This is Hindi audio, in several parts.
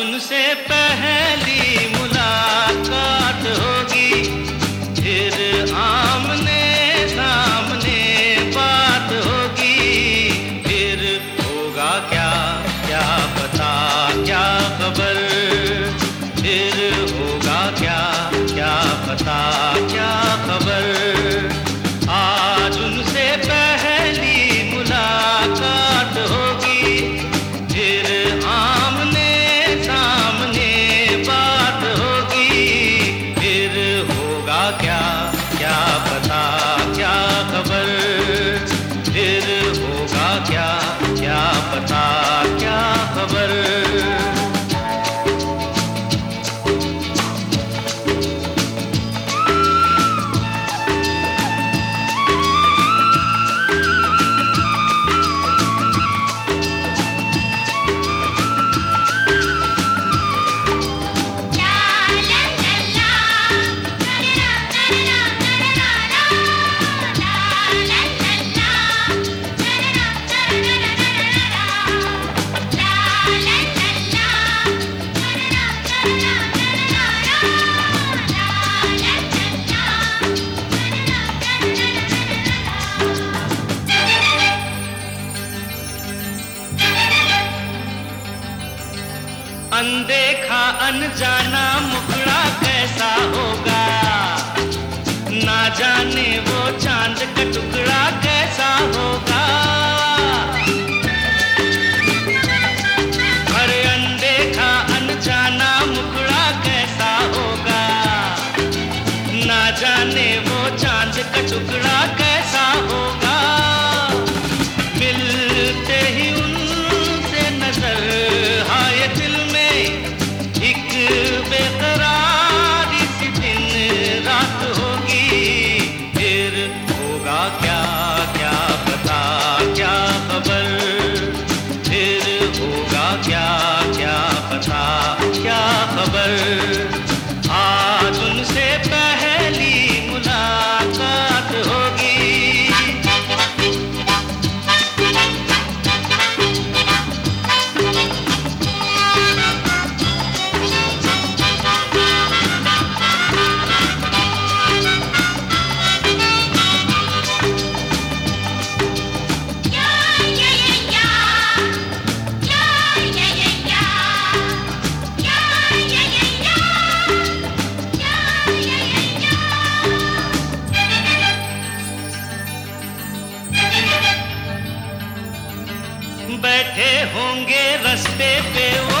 उनसे पहली मुलाकात होगी। फिर आमने सामने बात होगी। फिर होगा क्या? क्या पता? क्या खबर? फिर होगा क्या? क्या पता? अनदेखा, अनजाना मुखड़ा कैसा होगा? ना जाने वो चाँद का टुकड़ा कैसा होगा? अरे अनदेखा, अनजाना मुखड़ा कैसा होगा? ना जाने वो चाँद का टुकड़ा खबर होंगे रस्ते पे वो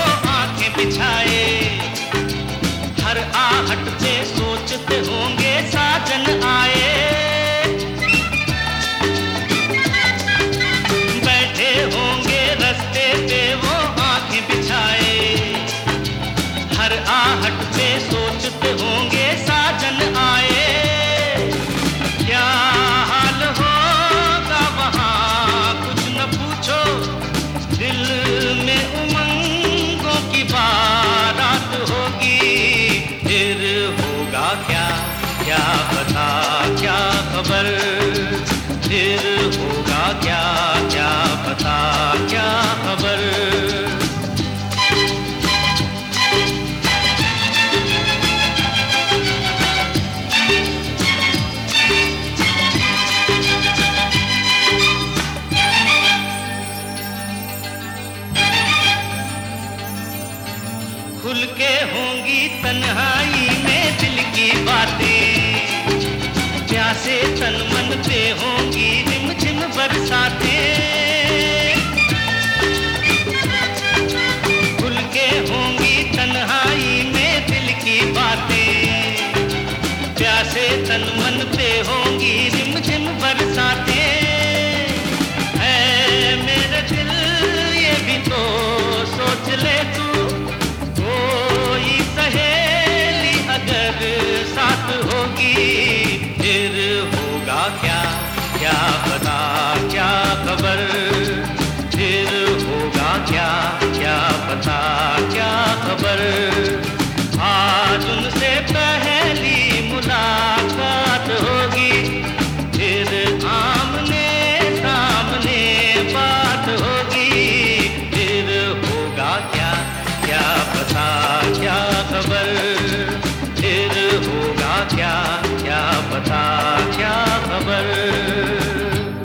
खबर। फिर होगा क्या क्या पता, क्या खबर? खुल के होंगी तन्हाई में दिल की बातें। प्यासे चन मन पे होंगी रिम झिम बरसातें।